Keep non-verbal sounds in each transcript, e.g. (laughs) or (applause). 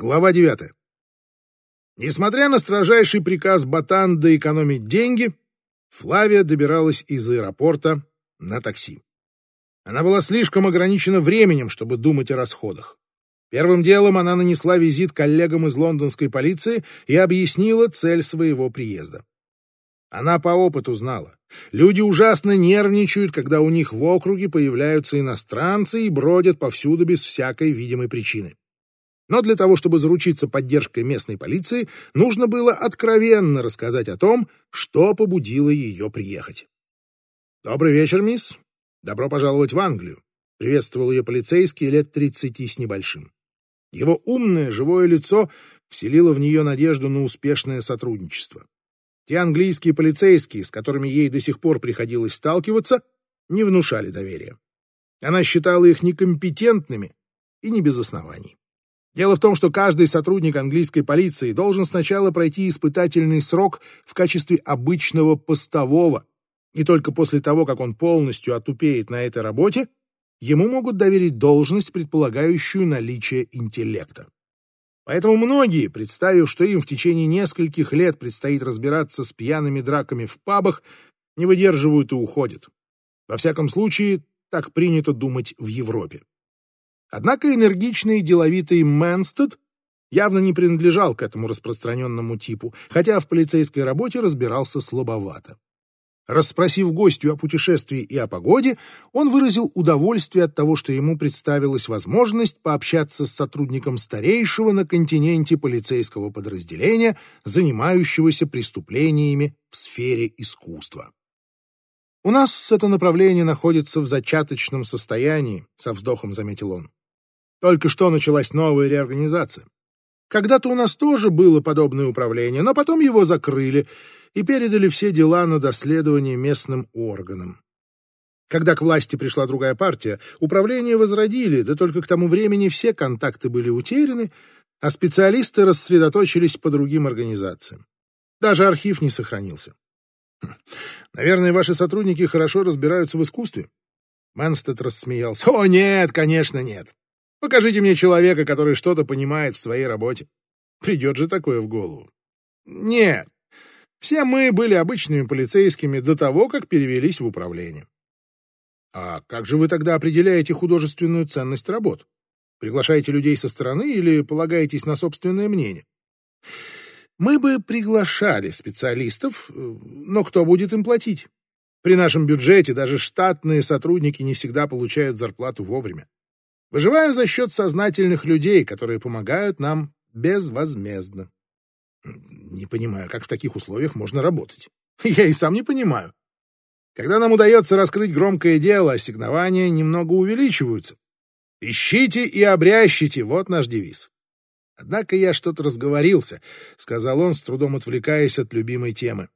Глава 9. Несмотря на строжайший приказ Батанда экономить деньги, Флавия добиралась из аэропорта на такси. Она была слишком ограничена временем, чтобы думать о расходах. Первым делом она нанесла визит коллегам из лондонской полиции и объяснила цель своего приезда. Она по опыту знала. Люди ужасно нервничают, когда у них в округе появляются иностранцы и бродят повсюду без всякой видимой причины. Но для того, чтобы заручиться поддержкой местной полиции, нужно было откровенно рассказать о том, что побудило ее приехать. «Добрый вечер, мисс. Добро пожаловать в Англию», — приветствовал ее полицейский лет тридцати с небольшим. Его умное, живое лицо вселило в нее надежду на успешное сотрудничество. Те английские полицейские, с которыми ей до сих пор приходилось сталкиваться, не внушали доверия. Она считала их некомпетентными и не без оснований. Дело в том, что каждый сотрудник английской полиции должен сначала пройти испытательный срок в качестве обычного постового, и только после того, как он полностью отупеет на этой работе, ему могут доверить должность, предполагающую наличие интеллекта. Поэтому многие, представив, что им в течение нескольких лет предстоит разбираться с пьяными драками в пабах, не выдерживают и уходят. Во всяком случае, так принято думать в Европе. Однако энергичный и деловитый Мэнстед явно не принадлежал к этому распространенному типу, хотя в полицейской работе разбирался слабовато. Расспросив гостю о путешествии и о погоде, он выразил удовольствие от того, что ему представилась возможность пообщаться с сотрудником старейшего на континенте полицейского подразделения, занимающегося преступлениями в сфере искусства. «У нас это направление находится в зачаточном состоянии», — со вздохом заметил он. Только что началась новая реорганизация. Когда-то у нас тоже было подобное управление, но потом его закрыли и передали все дела на доследование местным органам. Когда к власти пришла другая партия, управление возродили, да только к тому времени все контакты были утеряны, а специалисты рассредоточились по другим организациям. Даже архив не сохранился. Хм. Наверное, ваши сотрудники хорошо разбираются в искусстве. Мэнстед рассмеялся. О, нет, конечно, нет. Покажите мне человека, который что-то понимает в своей работе. Придет же такое в голову. Нет. Все мы были обычными полицейскими до того, как перевелись в управление. А как же вы тогда определяете художественную ценность работ? Приглашаете людей со стороны или полагаетесь на собственное мнение? Мы бы приглашали специалистов, но кто будет им платить? При нашем бюджете даже штатные сотрудники не всегда получают зарплату вовремя. Выживаем за счет сознательных людей, которые помогают нам безвозмездно. Не понимаю, как в таких условиях можно работать. (laughs) Я и сам не понимаю. Когда нам удается раскрыть громкое дело, ассигнования немного увеличиваются. Ищите и обрящите — вот наш девиз. Однако я что-то разговорился, — сказал он, с трудом отвлекаясь от любимой темы.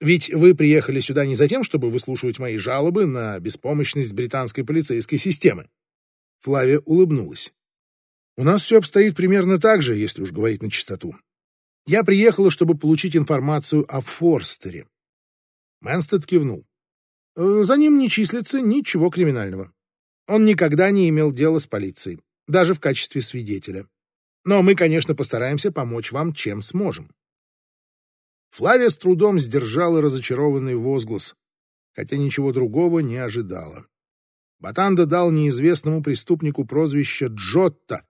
Ведь вы приехали сюда не за тем, чтобы выслушивать мои жалобы на беспомощность британской полицейской системы. Флавия улыбнулась. «У нас все обстоит примерно так же, если уж говорить на чистоту. Я приехала, чтобы получить информацию о Форстере». Мэнстед кивнул. «Э, «За ним не числится ничего криминального. Он никогда не имел дела с полицией, даже в качестве свидетеля. Но мы, конечно, постараемся помочь вам, чем сможем». Флавия с трудом сдержала разочарованный возглас, хотя ничего другого не ожидала. Батанда дал неизвестному преступнику прозвище Джотто,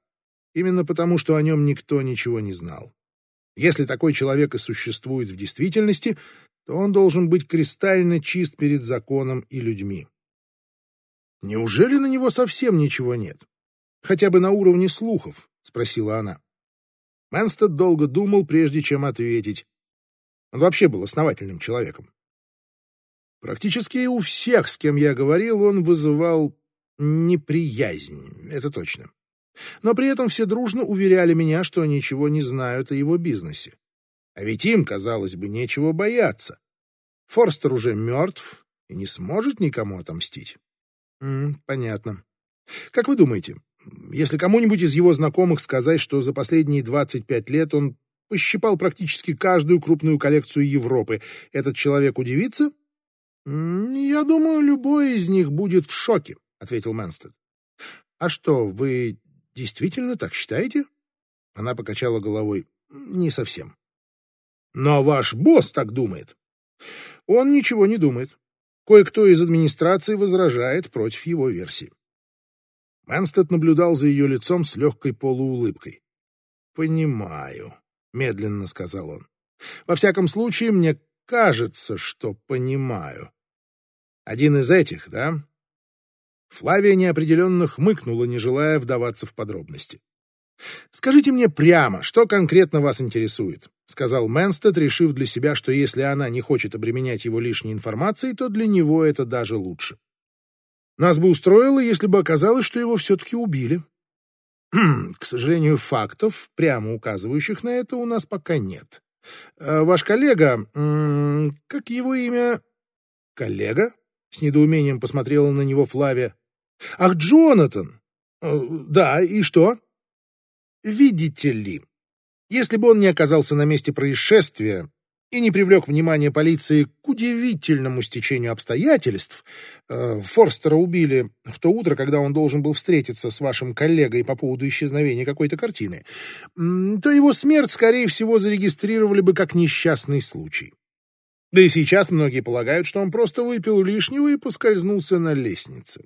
именно потому, что о нем никто ничего не знал. Если такой человек и существует в действительности, то он должен быть кристально чист перед законом и людьми. «Неужели на него совсем ничего нет? Хотя бы на уровне слухов?» — спросила она. Мэнстед долго думал, прежде чем ответить. Он вообще был основательным человеком. Практически у всех, с кем я говорил, он вызывал неприязнь, это точно. Но при этом все дружно уверяли меня, что ничего не знают о его бизнесе. А ведь им, казалось бы, нечего бояться. Форстер уже мертв и не сможет никому отомстить. М -м, понятно. Как вы думаете, если кому-нибудь из его знакомых сказать, что за последние 25 лет он пощипал практически каждую крупную коллекцию Европы, этот человек удивится «Я думаю, любой из них будет в шоке», — ответил Мэнстед. «А что, вы действительно так считаете?» Она покачала головой. Не совсем. Но ваш босс так думает. Он ничего не думает. Кое-кто из администрации возражает против его версии. Мэнстед наблюдал за ее лицом с легкой полуулыбкой. «Понимаю», — медленно сказал он. «Во всяком случае, мне кажется, что понимаю. Один из этих, да?» Флавия неопределенно хмыкнула, не желая вдаваться в подробности. «Скажите мне прямо, что конкретно вас интересует?» — сказал Мэнстед, решив для себя, что если она не хочет обременять его лишней информацией, то для него это даже лучше. Нас бы устроило, если бы оказалось, что его все-таки убили. К сожалению, фактов, прямо указывающих на это, у нас пока нет. А ваш коллега, как его имя? Коллега? С недоумением посмотрела на него Флавия. Ах, Джонатан! Э, да, и что? Видите ли, если бы он не оказался на месте происшествия и не привлек внимание полиции к удивительному стечению обстоятельств, э, Форстера убили в то утро, когда он должен был встретиться с вашим коллегой по поводу исчезновения какой-то картины, то его смерть, скорее всего, зарегистрировали бы как несчастный случай. Да и сейчас многие полагают, что он просто выпил лишнего и поскользнулся на лестнице.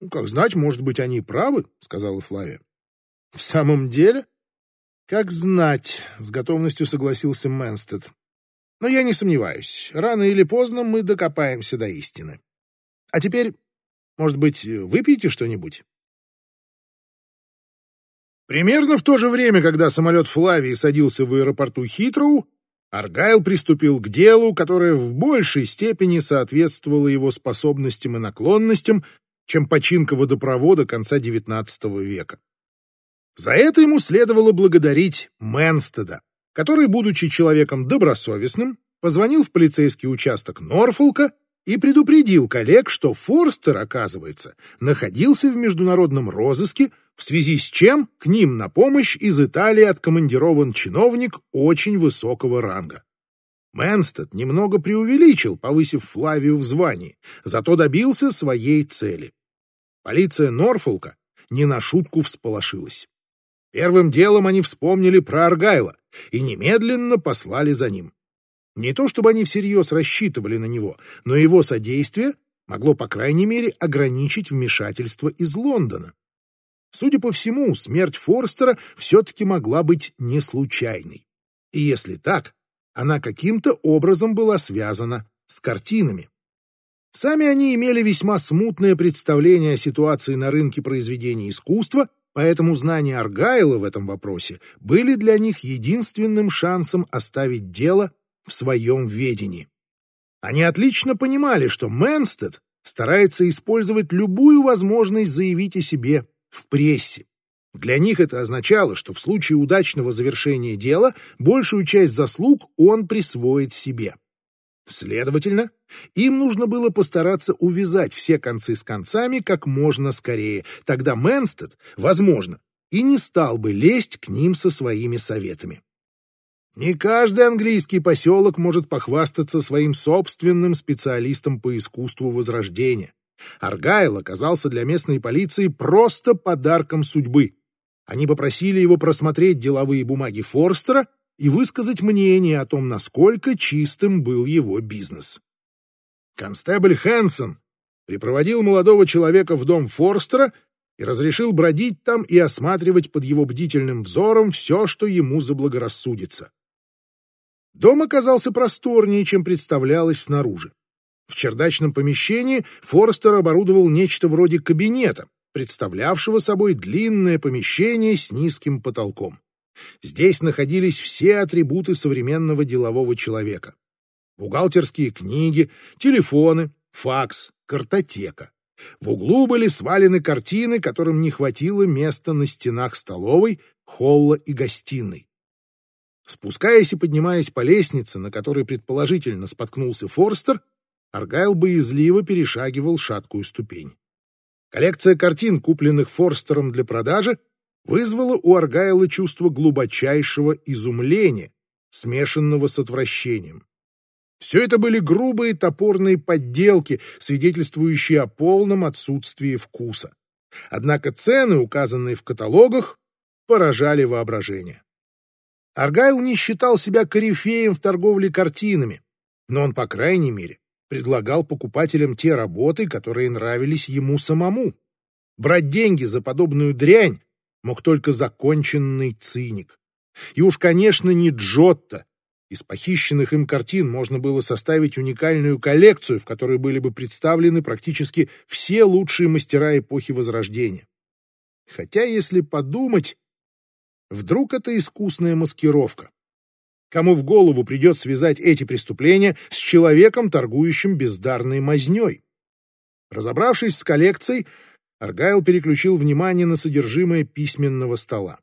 «Ну, как знать, может быть, они правы», — сказала Флавия. «В самом деле?» «Как знать», — с готовностью согласился Мэнстед. «Но я не сомневаюсь, рано или поздно мы докопаемся до истины. А теперь, может быть, выпьете что-нибудь?» Примерно в то же время, когда самолет Флавии садился в аэропорту Хитроу, Аргайл приступил к делу, которое в большей степени соответствовало его способностям и наклонностям, чем починка водопровода конца XIX века. За это ему следовало благодарить Мэнстеда, который, будучи человеком добросовестным, позвонил в полицейский участок Норфолка и предупредил коллег, что Форстер, оказывается, находился в международном розыске, в связи с чем к ним на помощь из Италии откомандирован чиновник очень высокого ранга. Мэнстед немного преувеличил, повысив Флавию в звании, зато добился своей цели. Полиция Норфолка не на шутку всполошилась. Первым делом они вспомнили про Аргайла и немедленно послали за ним. Не то чтобы они всерьез рассчитывали на него, но его содействие могло, по крайней мере, ограничить вмешательство из Лондона. Судя по всему, смерть Форстера все-таки могла быть не случайной. И если так, она каким-то образом была связана с картинами. Сами они имели весьма смутное представление о ситуации на рынке произведений искусства Поэтому знания Аргайла в этом вопросе были для них единственным шансом оставить дело в своем ведении. Они отлично понимали, что Мэнстед старается использовать любую возможность заявить о себе в прессе. Для них это означало, что в случае удачного завершения дела большую часть заслуг он присвоит себе. Следовательно, им нужно было постараться увязать все концы с концами как можно скорее. Тогда Мэнстед, возможно, и не стал бы лезть к ним со своими советами. Не каждый английский поселок может похвастаться своим собственным специалистом по искусству Возрождения. Аргайл оказался для местной полиции просто подарком судьбы. Они попросили его просмотреть деловые бумаги Форстера и высказать мнение о том, насколько чистым был его бизнес. Констебль Хэнсон припроводил молодого человека в дом Форстера и разрешил бродить там и осматривать под его бдительным взором все, что ему заблагорассудится. Дом оказался просторнее, чем представлялось снаружи. В чердачном помещении Форстер оборудовал нечто вроде кабинета, представлявшего собой длинное помещение с низким потолком. Здесь находились все атрибуты современного делового человека. Бухгалтерские книги, телефоны, факс, картотека. В углу были свалены картины, которым не хватило места на стенах столовой, холла и гостиной. Спускаясь и поднимаясь по лестнице, на которой предположительно споткнулся Форстер, Аргайл боязливо перешагивал шаткую ступень. Коллекция картин, купленных Форстером для продажи, вызвало у Аргайла чувство глубочайшего изумления, смешанного с отвращением. Все это были грубые топорные подделки, свидетельствующие о полном отсутствии вкуса. Однако цены, указанные в каталогах, поражали воображение. Аргайл не считал себя корифеем в торговле картинами, но он, по крайней мере, предлагал покупателям те работы, которые нравились ему самому. Брать деньги за подобную дрянь мог только законченный циник. И уж, конечно, не Джотто. Из похищенных им картин можно было составить уникальную коллекцию, в которой были бы представлены практически все лучшие мастера эпохи Возрождения. Хотя, если подумать, вдруг это искусная маскировка. Кому в голову придет связать эти преступления с человеком, торгующим бездарной мазнёй? Разобравшись с коллекцией, Аргайл переключил внимание на содержимое письменного стола.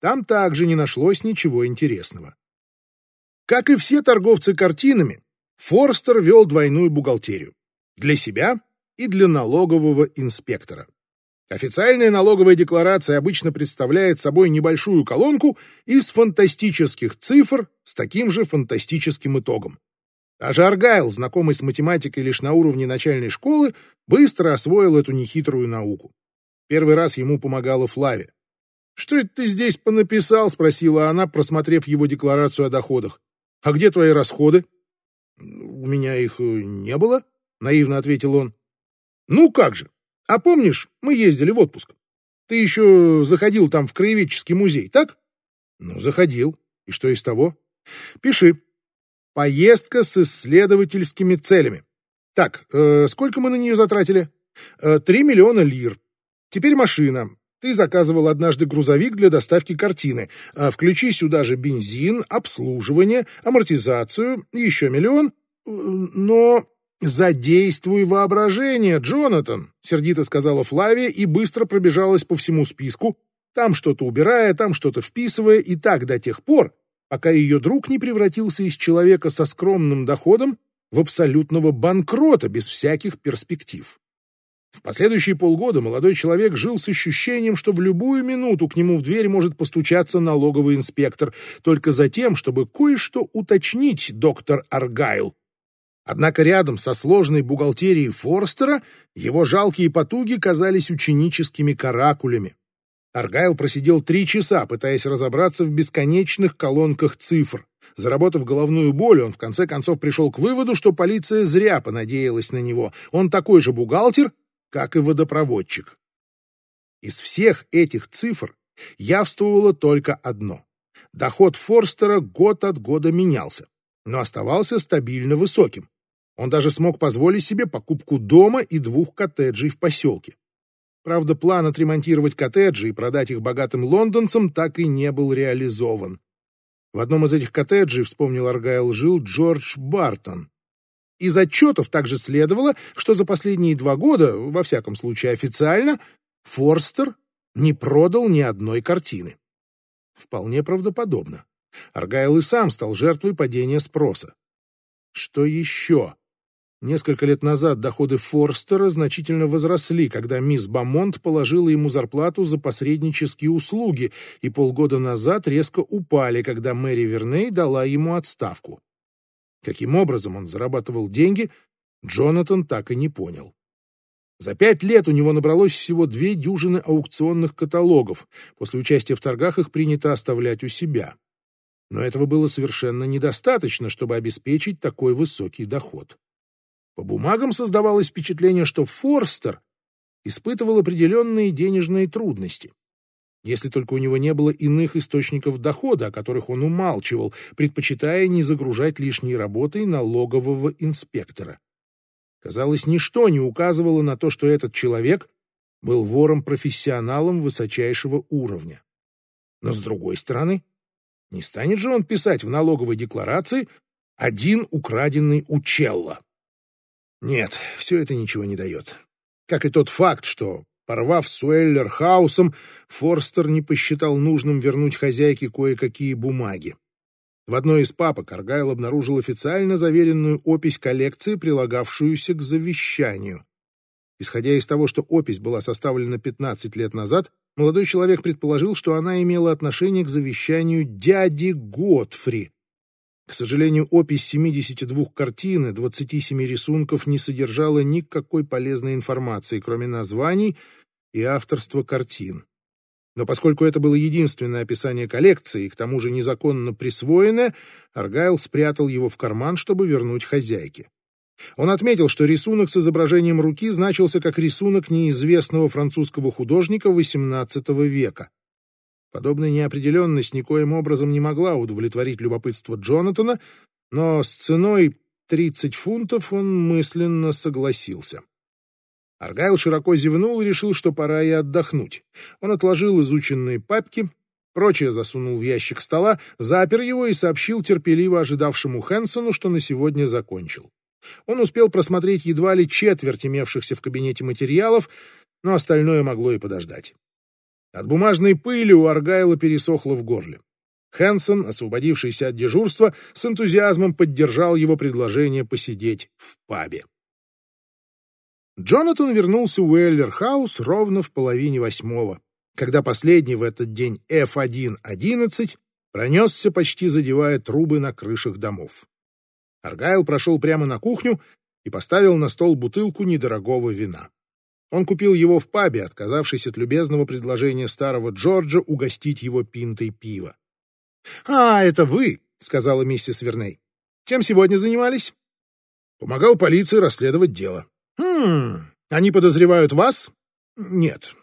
Там также не нашлось ничего интересного. Как и все торговцы картинами, Форстер вел двойную бухгалтерию. Для себя и для налогового инспектора. Официальная налоговая декларация обычно представляет собой небольшую колонку из фантастических цифр с таким же фантастическим итогом. Даже Аргайл, знакомый с математикой лишь на уровне начальной школы, быстро освоил эту нехитрую науку. Первый раз ему помогала Флавия. «Что это ты здесь понаписал?» — спросила она, просмотрев его декларацию о доходах. «А где твои расходы?» «У меня их э, не было», — наивно ответил он. «Ну как же, а помнишь, мы ездили в отпуск? Ты еще заходил там в краеведческий музей, так? Ну, заходил. И что из того? Пиши. Поездка с исследовательскими целями. Так, э, сколько мы на нее затратили? Э, три миллиона лир. Теперь машина. Ты заказывал однажды грузовик для доставки картины. А включи сюда же бензин, обслуживание, амортизацию, еще миллион. Э, но «Задействуй воображение, Джонатан!» — сердито сказала Флавия и быстро пробежалась по всему списку, там что-то убирая, там что-то вписывая, и так до тех пор, пока ее друг не превратился из человека со скромным доходом в абсолютного банкрота без всяких перспектив. В последующие полгода молодой человек жил с ощущением, что в любую минуту к нему в дверь может постучаться налоговый инспектор, только за тем, чтобы кое-что уточнить доктор Аргайл, Однако рядом со сложной бухгалтерией Форстера его жалкие потуги казались ученическими каракулями. Аргайл просидел три часа, пытаясь разобраться в бесконечных колонках цифр. Заработав головную боль, он в конце концов пришел к выводу, что полиция зря понадеялась на него. Он такой же бухгалтер, как и водопроводчик. Из всех этих цифр явствовало только одно. Доход Форстера год от года менялся но оставался стабильно высоким. Он даже смог позволить себе покупку дома и двух коттеджей в поселке. Правда, план отремонтировать коттеджи и продать их богатым лондонцам так и не был реализован. В одном из этих коттеджей, вспомнил Аргайл, жил Джордж Бартон. Из отчетов также следовало, что за последние два года, во всяком случае официально, Форстер не продал ни одной картины. Вполне правдоподобно. Аргайл и сам стал жертвой падения спроса. Что еще? Несколько лет назад доходы Форстера значительно возросли, когда мисс Бамонт положила ему зарплату за посреднические услуги, и полгода назад резко упали, когда Мэри Верней дала ему отставку. Каким образом он зарабатывал деньги, Джонатан так и не понял. За пять лет у него набралось всего две дюжины аукционных каталогов. После участия в торгах их принято оставлять у себя но этого было совершенно недостаточно, чтобы обеспечить такой высокий доход. По бумагам создавалось впечатление, что Форстер испытывал определенные денежные трудности. Если только у него не было иных источников дохода, о которых он умалчивал, предпочитая не загружать лишней работой налогового инспектора. Казалось, ничто не указывало на то, что этот человек был вором-профессионалом высочайшего уровня. Но, с другой стороны, не станет же он писать в налоговой декларации «один украденный у Челла». Нет, все это ничего не дает. Как и тот факт, что, порвав с Уэллер-хаусом, Форстер не посчитал нужным вернуть хозяйке кое-какие бумаги. В одной из папок Аргайл обнаружил официально заверенную опись коллекции, прилагавшуюся к завещанию. Исходя из того, что опись была составлена 15 лет назад, молодой человек предположил, что она имела отношение к завещанию дяди Готфри. К сожалению, опись 72 картин и 27 рисунков не содержала никакой полезной информации, кроме названий и авторства картин. Но поскольку это было единственное описание коллекции, и к тому же незаконно присвоенное, Аргайл спрятал его в карман, чтобы вернуть хозяйке. Он отметил, что рисунок с изображением руки значился как рисунок неизвестного французского художника XVIII века. Подобная неопределенность никоим образом не могла удовлетворить любопытство Джонатана, но с ценой 30 фунтов он мысленно согласился. Аргайл широко зевнул и решил, что пора и отдохнуть. Он отложил изученные папки, прочее засунул в ящик стола, запер его и сообщил терпеливо ожидавшему Хэнсону, что на сегодня закончил. Он успел просмотреть едва ли четверть имевшихся в кабинете материалов, но остальное могло и подождать. От бумажной пыли у Аргайла пересохло в горле. Хэнсон, освободившийся от дежурства, с энтузиазмом поддержал его предложение посидеть в пабе. Джонатан вернулся в Уэллер-хаус ровно в половине восьмого, когда последний в этот день F1-11 пронесся, почти задевая трубы на крышах домов. Аргайл прошел прямо на кухню и поставил на стол бутылку недорогого вина. Он купил его в пабе, отказавшись от любезного предложения старого Джорджа угостить его пинтой пива. «А, это вы», — сказала миссис Верней. «Чем сегодня занимались?» «Помогал полиции расследовать дело». «Хм, они подозревают вас?» «Нет.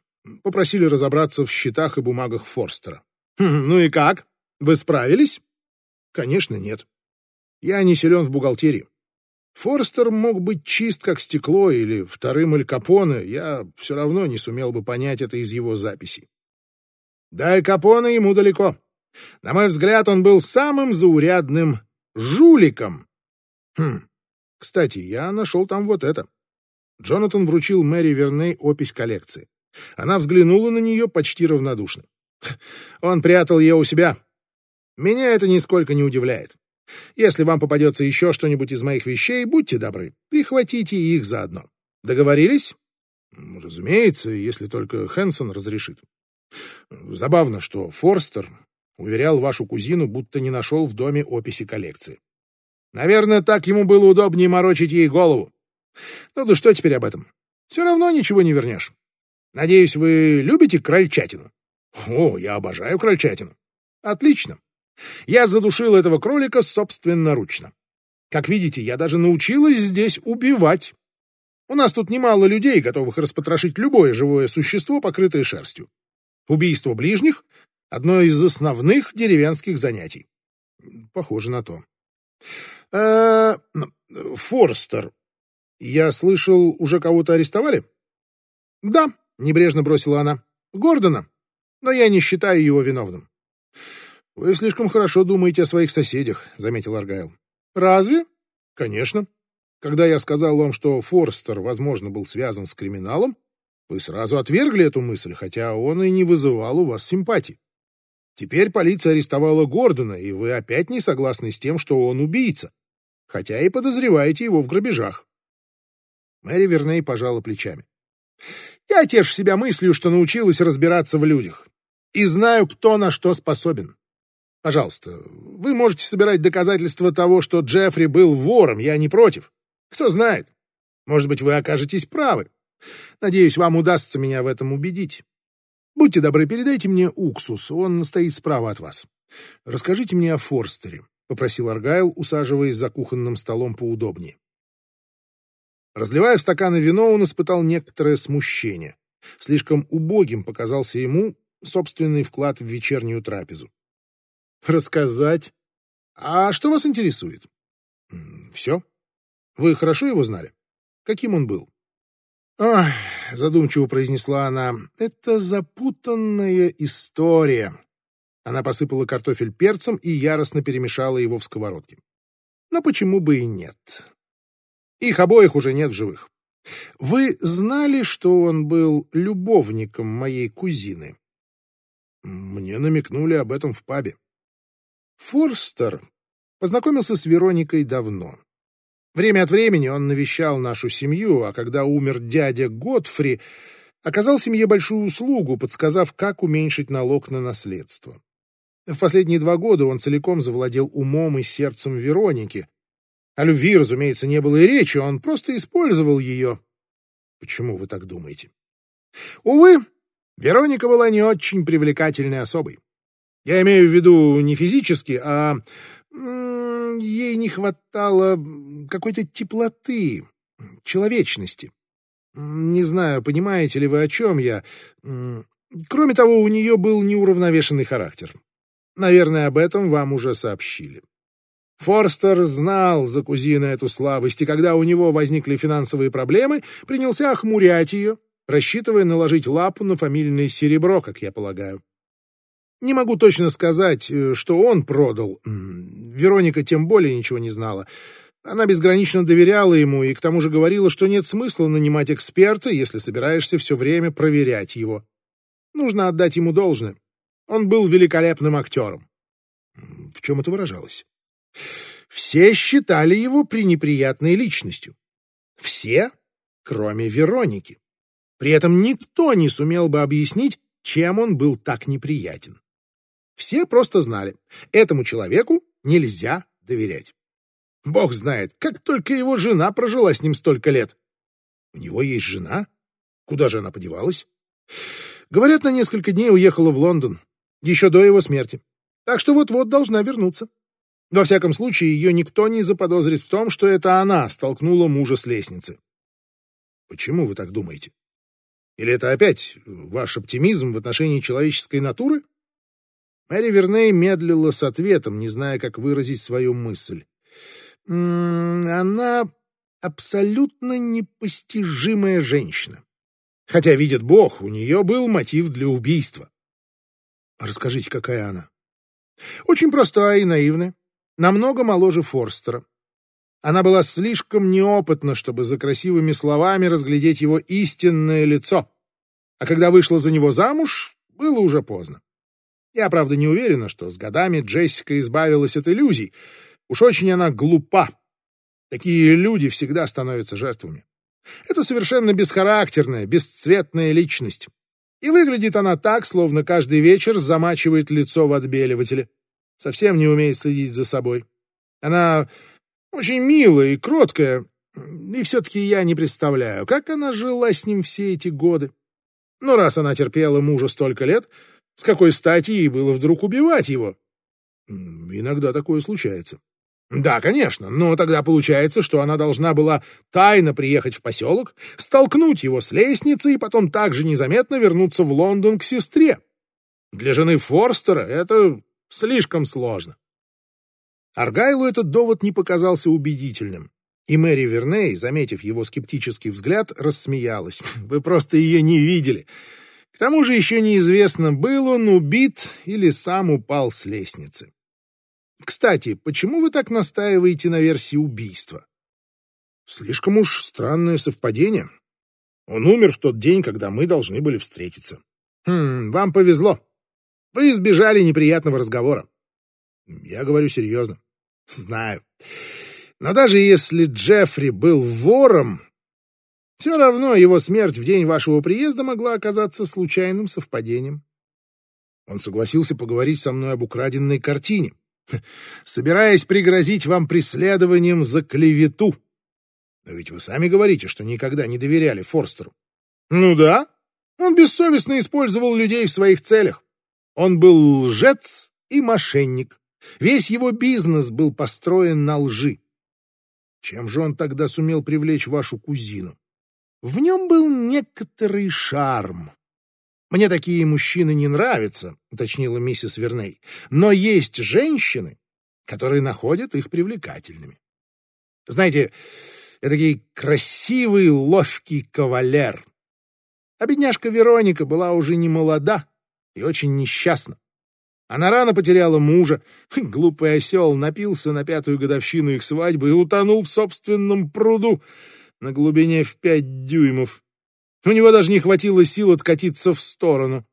Попросили разобраться в счетах и бумагах Форстера». «Хм, ну и как? Вы справились?» «Конечно, нет. Я не силен в бухгалтерии. Форстер мог быть чист, как стекло, или вторым Эль Капоне, я все равно не сумел бы понять это из его записей. Да Эль Капоне ему далеко. На мой взгляд, он был самым заурядным жуликом. Хм, кстати, я нашел там вот это. Джонатан вручил Мэри Верней опись коллекции. Она взглянула на нее почти равнодушно. Он прятал ее у себя. Меня это нисколько не удивляет. Если вам попадется еще что-нибудь из моих вещей, будьте добры, прихватите их заодно. Договорились? Разумеется, если только Хэнсон разрешит. Забавно, что Форстер уверял вашу кузину, будто не нашел в доме описи коллекции. Наверное, так ему было удобнее морочить ей голову. Ну да что теперь об этом? Все равно ничего не вернешь. Надеюсь, вы любите крольчатину? О, я обожаю крольчатину. Отлично. Я задушил этого кролика собственноручно. Как видите, я даже научилась здесь убивать. У нас тут немало людей, готовых распотрошить любое живое существо, покрытое шерстью. Убийство ближних — одно из основных деревенских занятий. Похоже на то. Э Форстер, я слышал, уже кого-то арестовали? Да, небрежно бросила она. Гордона. Но я не считаю его виновным. «Вы слишком хорошо думаете о своих соседях», — заметил Аргайл. «Разве?» «Конечно. Когда я сказал вам, что Форстер, возможно, был связан с криминалом, вы сразу отвергли эту мысль, хотя он и не вызывал у вас симпатии. Теперь полиция арестовала Гордона, и вы опять не согласны с тем, что он убийца, хотя и подозреваете его в грабежах». Мэри Верней пожала плечами. «Я тешу себя мыслью, что научилась разбираться в людях и знаю, кто на что способен. Пожалуйста, вы можете собирать доказательства того, что Джеффри был вором, я не против. Кто знает, может быть, вы окажетесь правы. Надеюсь, вам удастся меня в этом убедить. Будьте добры, передайте мне уксус, он стоит справа от вас. Расскажите мне о Форстере, — попросил Аргайл, усаживаясь за кухонным столом поудобнее. Разливая стаканы вино, он испытал некоторое смущение. Слишком убогим показался ему собственный вклад в вечернюю трапезу. Рассказать? А что вас интересует? Все. Вы хорошо его знали? Каким он был? Ах, задумчиво произнесла она, это запутанная история. Она посыпала картофель перцем и яростно перемешала его в сковородке. Но почему бы и нет? Их обоих уже нет в живых. Вы знали, что он был любовником моей кузины? Мне намекнули об этом в пабе. Форстер познакомился с Вероникой давно. Время от времени он навещал нашу семью, а когда умер дядя Готфри, оказал семье большую услугу, подсказав, как уменьшить налог на наследство. В последние два года он целиком завладел умом и сердцем Вероники. О любви, разумеется, не было и речи, он просто использовал ее. Почему вы так думаете? Увы, Вероника была не очень привлекательной особой. Я имею в виду не физически, а ей не хватало какой-то теплоты, человечности. Не знаю, понимаете ли вы, о чем я. Кроме того, у нее был неуравновешенный характер. Наверное, об этом вам уже сообщили. Форстер знал за кузина эту слабость, и когда у него возникли финансовые проблемы, принялся охмурять ее, рассчитывая наложить лапу на фамильное серебро, как я полагаю. Не могу точно сказать, э, что он продал. Вероника тем более ничего не знала. Она безгранично доверяла ему и к тому же говорила, что нет смысла нанимать эксперта, если собираешься все время проверять его. Нужно отдать ему должное. Он был великолепным актером. В чем это выражалось? Все считали его пренеприятной личностью. Все, кроме Вероники. При этом никто не сумел бы объяснить, чем он был так неприятен. Все просто знали, этому человеку нельзя доверять. Бог знает, как только его жена прожила с ним столько лет. У него есть жена? Куда же она подевалась? Говорят, на несколько дней уехала в Лондон, еще до его смерти. Так что вот-вот должна вернуться. Во всяком случае, ее никто не заподозрит в том, что это она столкнула мужа с лестницы. Почему вы так думаете? Или это опять ваш оптимизм в отношении человеческой натуры? Мэри Верней медлила с ответом, не зная, как выразить свою мысль. М -м, она абсолютно непостижимая женщина. Хотя, видит Бог, у нее был мотив для убийства. Расскажите, какая она? Очень простая и наивная, намного моложе Форстера. Она была слишком неопытна, чтобы за красивыми словами разглядеть его истинное лицо. А когда вышла за него замуж, было уже поздно. Я, правда, не уверена, что с годами Джессика избавилась от иллюзий. Уж очень она глупа. Такие люди всегда становятся жертвами. Это совершенно бесхарактерная, бесцветная личность. И выглядит она так, словно каждый вечер замачивает лицо в отбеливателе. Совсем не умеет следить за собой. Она очень милая и кроткая, и все-таки я не представляю, как она жила с ним все эти годы. Но раз она терпела мужа столько лет, с какой стати ей было вдруг убивать его? Иногда такое случается. Да, конечно, но тогда получается, что она должна была тайно приехать в поселок, столкнуть его с лестницы и потом также незаметно вернуться в Лондон к сестре. Для жены Форстера это слишком сложно. Аргайлу этот довод не показался убедительным, и Мэри Верней, заметив его скептический взгляд, рассмеялась. «Вы просто ее не видели. К тому же еще неизвестно, был он убит или сам упал с лестницы. Кстати, почему вы так настаиваете на версии убийства? Слишком уж странное совпадение. Он умер в тот день, когда мы должны были встретиться. Хм, вам повезло. Вы избежали неприятного разговора. Я говорю серьезно. Знаю. Но даже если Джеффри был вором, все равно его смерть в день вашего приезда могла оказаться случайным совпадением. Он согласился поговорить со мной об украденной картине (laughs) собираясь пригрозить вам преследованием за клевету. Но ведь вы сами говорите, что никогда не доверяли Форстеру. Ну да, он бессовестно использовал людей в своих целях. Он был лжец и мошенник. Весь его бизнес был построен на лжи. Чем же он тогда сумел привлечь вашу кузину? В нем был некоторый шарм. «Мне такие мужчины не нравятся», — уточнила миссис Верней. «Но есть женщины, которые находят их привлекательными. Знаете, такой красивый, ловкий кавалер. А бедняжка Вероника была уже не молода и очень несчастна. Она рано потеряла мужа, (laughs) глупый осел напился на пятую годовщину их свадьбы и утонул в собственном пруду на глубине в пять дюймов. У него даже не хватило сил откатиться в сторону.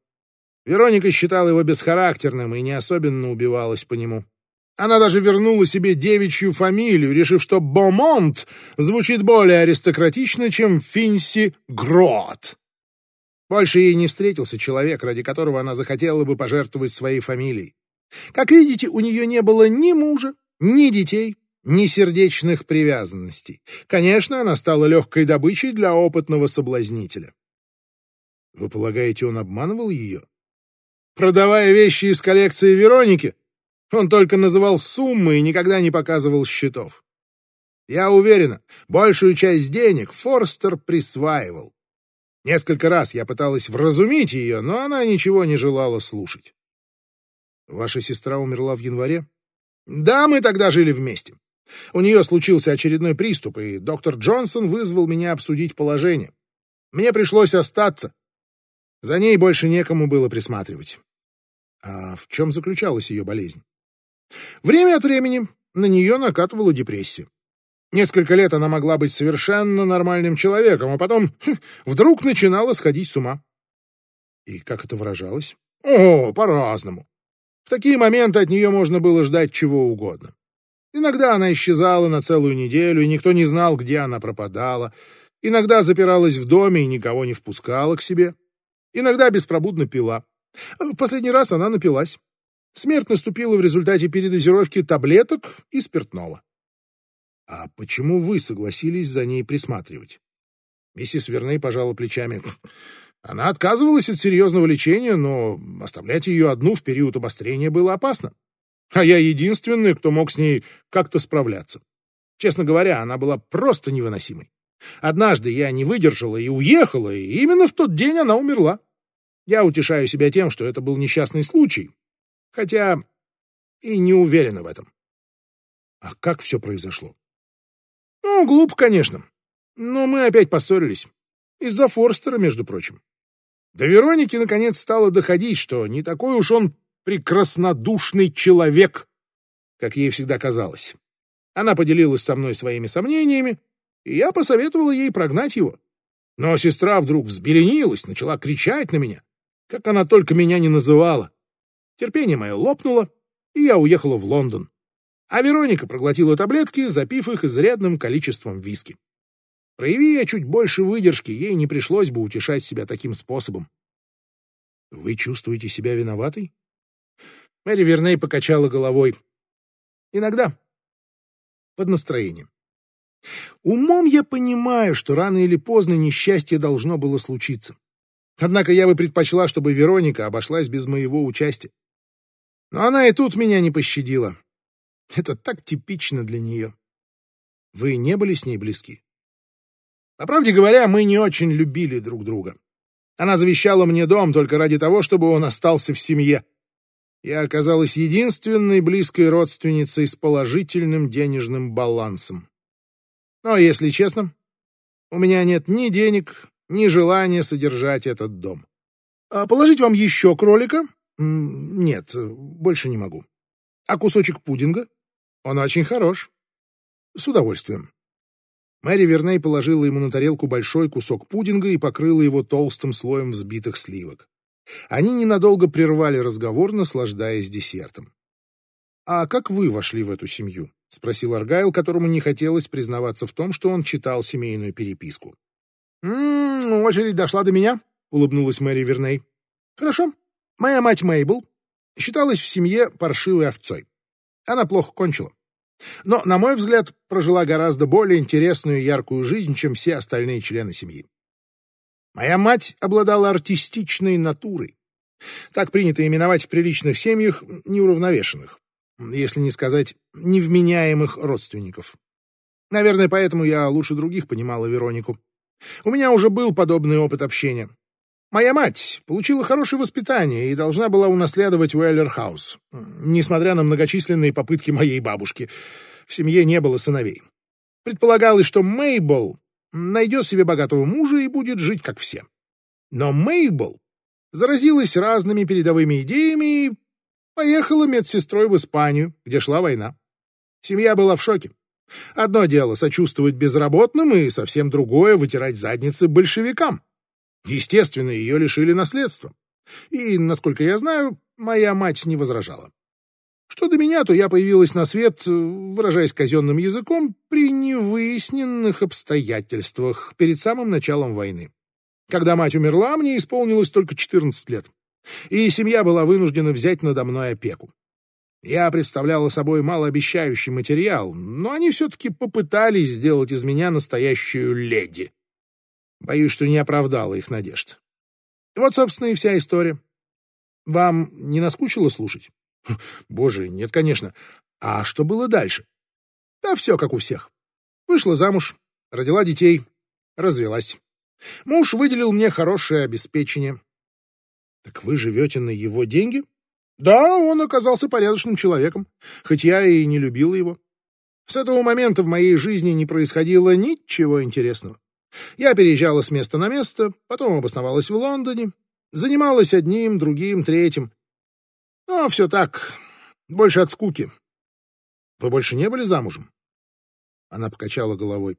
Вероника считала его бесхарактерным и не особенно убивалась по нему. Она даже вернула себе девичью фамилию, решив, что Бомонт звучит более аристократично, чем Финси Грот. Больше ей не встретился человек, ради которого она захотела бы пожертвовать своей фамилией. Как видите, у нее не было ни мужа, ни детей, ни сердечных привязанностей. Конечно, она стала легкой добычей для опытного соблазнителя. Вы полагаете, он обманывал ее? Продавая вещи из коллекции Вероники, он только называл суммы и никогда не показывал счетов. Я уверена, большую часть денег Форстер присваивал. Несколько раз я пыталась вразумить ее, но она ничего не желала слушать. Ваша сестра умерла в январе? Да, мы тогда жили вместе. У нее случился очередной приступ, и доктор Джонсон вызвал меня обсудить положение. Мне пришлось остаться. За ней больше некому было присматривать. А в чем заключалась ее болезнь? Время от времени на нее накатывала депрессия. Несколько лет она могла быть совершенно нормальным человеком, а потом (laughs) хм, вдруг начинала сходить с ума. И как это выражалось? О, по-разному. В такие моменты от нее можно было ждать чего угодно. Иногда она исчезала на целую неделю, и никто не знал, где она пропадала. Иногда запиралась в доме и никого не впускала к себе. Иногда беспробудно пила. В последний раз она напилась. Смерть наступила в результате передозировки таблеток и спиртного. А почему вы согласились за ней присматривать? Миссис Верней пожала плечами. Она отказывалась от серьезного лечения, но оставлять ее одну в период обострения было опасно. А я единственный, кто мог с ней как-то справляться. Честно говоря, она была просто невыносимой. Однажды я не выдержала и уехала, и именно в тот день она умерла. Я утешаю себя тем, что это был несчастный случай, хотя и не уверена в этом. А как все произошло? Ну, глупо, конечно. Но мы опять поссорились. Из-за Форстера, между прочим. До Вероники наконец стало доходить, что не такой уж он прекраснодушный человек, как ей всегда казалось. Она поделилась со мной своими сомнениями, и я посоветовала ей прогнать его. Но сестра вдруг взбеленилась, начала кричать на меня, как она только меня не называла. Терпение мое лопнуло, и я уехала в Лондон а Вероника проглотила таблетки, запив их изрядным количеством виски. Прояви я чуть больше выдержки, ей не пришлось бы утешать себя таким способом. «Вы чувствуете себя виноватой?» Мэри Верней покачала головой. «Иногда. Под настроением. Умом я понимаю, что рано или поздно несчастье должно было случиться. Однако я бы предпочла, чтобы Вероника обошлась без моего участия. Но она и тут меня не пощадила. Это так типично для нее. Вы не были с ней близки? По правде говоря, мы не очень любили друг друга. Она завещала мне дом только ради того, чтобы он остался в семье. Я оказалась единственной близкой родственницей с положительным денежным балансом. Но, если честно, у меня нет ни денег, ни желания содержать этот дом. А положить вам еще кролика? Нет, больше не могу. А кусочек пудинга? Он очень хорош. С удовольствием. Мэри Верней положила ему на тарелку большой кусок пудинга и покрыла его толстым слоем взбитых сливок. Они ненадолго прервали разговор, наслаждаясь десертом. «А как вы вошли в эту семью?» — спросил Аргайл, которому не хотелось признаваться в том, что он читал семейную переписку. «М-м, очередь дошла до меня», — улыбнулась Мэри Верней. «Хорошо. Моя мать Мейбл считалась в семье паршивой овцой. Она плохо кончила. Но, на мой взгляд, прожила гораздо более интересную и яркую жизнь, чем все остальные члены семьи. Моя мать обладала артистичной натурой. Так принято именовать в приличных семьях неуравновешенных, если не сказать невменяемых родственников. Наверное, поэтому я лучше других понимала Веронику. У меня уже был подобный опыт общения. Моя мать получила хорошее воспитание и должна была унаследовать Уэллер-хаус, несмотря на многочисленные попытки моей бабушки. В семье не было сыновей. Предполагалось, что Мейбл найдет себе богатого мужа и будет жить как все. Но Мейбл заразилась разными передовыми идеями и поехала медсестрой в Испанию, где шла война. Семья была в шоке. Одно дело сочувствовать безработным, и совсем другое — вытирать задницы большевикам. Естественно, ее лишили наследства. И, насколько я знаю, моя мать не возражала. Что до меня, то я появилась на свет, выражаясь казенным языком, при невыясненных обстоятельствах перед самым началом войны. Когда мать умерла, мне исполнилось только 14 лет, и семья была вынуждена взять надо мной опеку. Я представляла собой малообещающий материал, но они все-таки попытались сделать из меня настоящую леди. Боюсь, что не оправдала их надежд. Вот, собственно, и вся история. Вам не наскучило слушать? Боже, нет, конечно. А что было дальше? Да все как у всех. Вышла замуж, родила детей, развелась. Муж выделил мне хорошее обеспечение. Так вы живете на его деньги? Да, он оказался порядочным человеком, хоть я и не любила его. С этого момента в моей жизни не происходило ничего интересного. Я переезжала с места на место, потом обосновалась в Лондоне, занималась одним, другим, третьим. Но все так, больше от скуки. Вы больше не были замужем? Она покачала головой.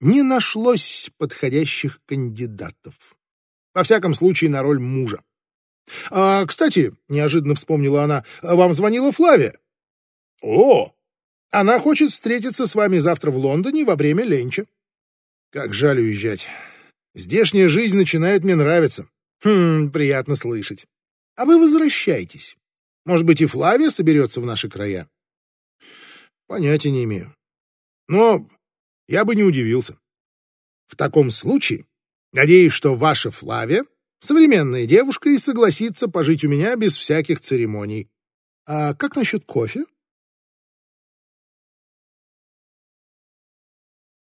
Не нашлось подходящих кандидатов. Во всяком случае, на роль мужа. А, кстати, неожиданно вспомнила она, вам звонила Флавия. О, она хочет встретиться с вами завтра в Лондоне во время ленча. Как жаль уезжать. Здешняя жизнь начинает мне нравиться. Хм, приятно слышать. А вы возвращайтесь. Может быть, и Флавия соберется в наши края? Понятия не имею. Но я бы не удивился. В таком случае, надеюсь, что ваша Флавия современная девушка и согласится пожить у меня без всяких церемоний. А как насчет кофе?